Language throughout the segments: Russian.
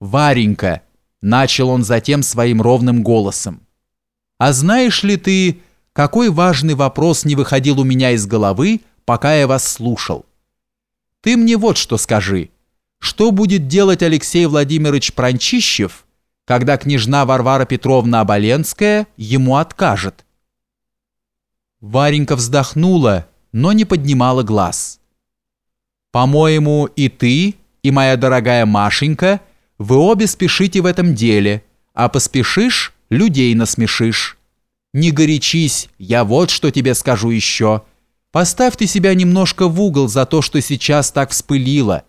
«Варенька», — начал он затем своим ровным голосом, «а знаешь ли ты, какой важный вопрос не выходил у меня из головы, пока я вас слушал? Ты мне вот что скажи. Что будет делать Алексей Владимирович Пранчищев, когда княжна Варвара Петровна Оболенская ему откажет?» Варенька вздохнула, но не поднимала глаз. «По-моему, и ты, и моя дорогая Машенька — вы обе спешите в этом деле, а поспешишь, людей насмешишь. Не горячись, я вот что тебе скажу еще. Поставь ты себя немножко в угол за то, что сейчас так вспылило.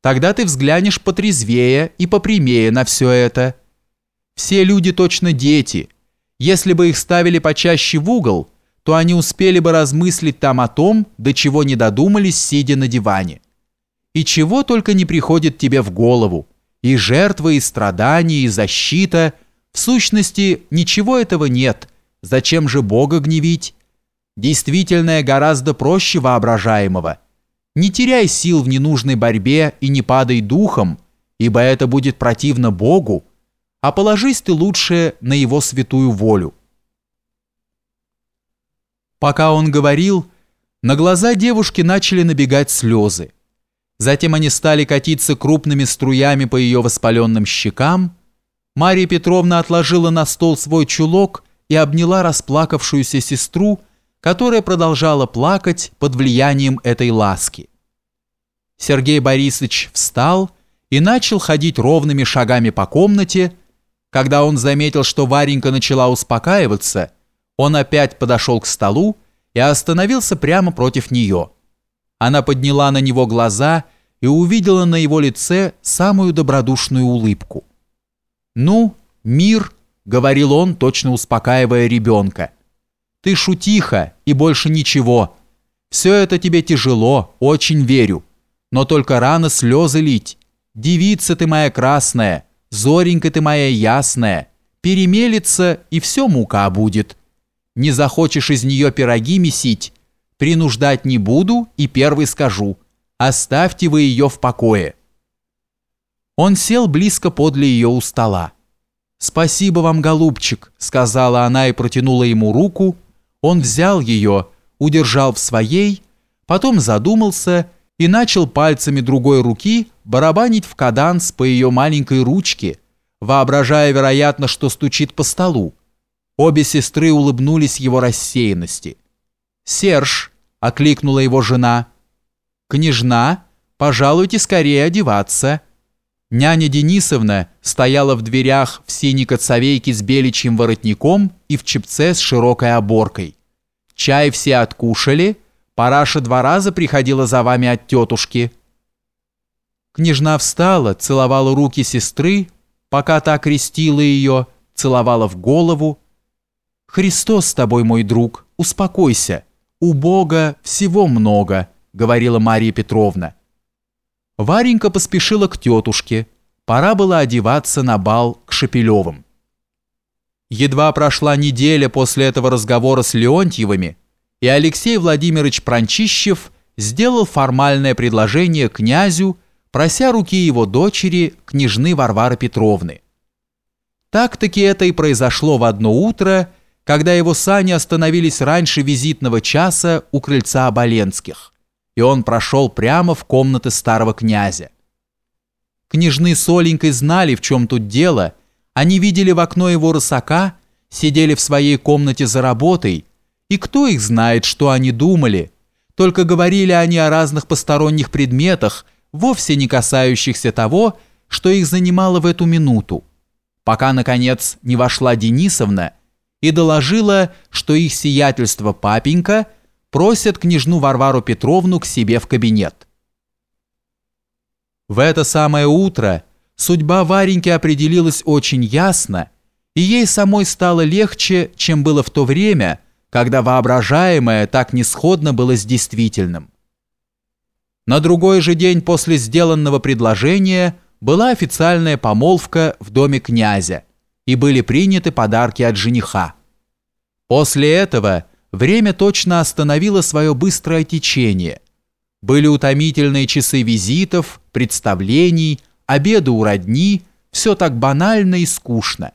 Тогда ты взглянешь потрезвее и попрямее на все это. Все люди точно дети. Если бы их ставили почаще в угол, то они успели бы размыслить там о том, до чего не додумались, сидя на диване. И чего только не приходит тебе в голову и жертвы, и страдания, и защита. В сущности, ничего этого нет. Зачем же Бога гневить? Действительное гораздо проще воображаемого. Не теряй сил в ненужной борьбе и не падай духом, ибо это будет противно Богу, а положись ты лучше на Его святую волю. Пока он говорил, на глаза девушки начали набегать слезы. Затем они стали катиться крупными струями по ее воспаленным щекам. Мария Петровна отложила на стол свой чулок и обняла расплакавшуюся сестру, которая продолжала плакать под влиянием этой ласки. Сергей Борисович встал и начал ходить ровными шагами по комнате. Когда он заметил, что Варенька начала успокаиваться, он опять подошел к столу и остановился прямо против нее. Она подняла на него глаза и увидела на его лице самую добродушную улыбку. «Ну, мир», — говорил он, точно успокаивая ребенка, — «ты шутиха и больше ничего. Все это тебе тяжело, очень верю. Но только рано слезы лить. Девица ты моя красная, зоренька ты моя ясная, перемелится и все мука будет. Не захочешь из нее пироги месить, принуждать не буду и первый скажу. Оставьте вы ее в покое. Он сел близко подле ее у стола. «Спасибо вам, голубчик», — сказала она и протянула ему руку. Он взял ее, удержал в своей, потом задумался и начал пальцами другой руки барабанить в каданс по ее маленькой ручке, воображая, вероятно, что стучит по столу. Обе сестры улыбнулись его рассеянности. «Серж!» — окликнула его жена. «Княжна, пожалуйте скорее одеваться». Няня Денисовна стояла в дверях в синей коцовейке с беличьим воротником и в чепце с широкой оборкой. Чай все откушали, параша два раза приходила за вами от тетушки. Княжна встала, целовала руки сестры, пока та крестила ее, целовала в голову. «Христос с тобой, мой друг, успокойся, у Бога всего много» говорила Мария Петровна. Варенька поспешила к тетушке. Пора было одеваться на бал к Шепелевым. Едва прошла неделя после этого разговора с Леонтьевыми, и Алексей Владимирович Пранчищев сделал формальное предложение князю, прося руки его дочери, княжны Варвары Петровны. Так-таки это и произошло в одно утро, когда его сани остановились раньше визитного часа у крыльца Оболенских и он прошел прямо в комнаты старого князя. Княжны с Оленькой знали, в чем тут дело, они видели в окно его рысака, сидели в своей комнате за работой, и кто их знает, что они думали, только говорили они о разных посторонних предметах, вовсе не касающихся того, что их занимало в эту минуту, пока, наконец, не вошла Денисовна и доложила, что их сиятельство папенька – просят княжну Варвару Петровну к себе в кабинет. В это самое утро судьба Вареньки определилась очень ясно, и ей самой стало легче, чем было в то время, когда воображаемое так несходно было с действительным. На другой же день после сделанного предложения была официальная помолвка в доме князя, и были приняты подарки от жениха. После этого время точно остановило свое быстрое течение. Были утомительные часы визитов, представлений, обеды у родни, все так банально и скучно.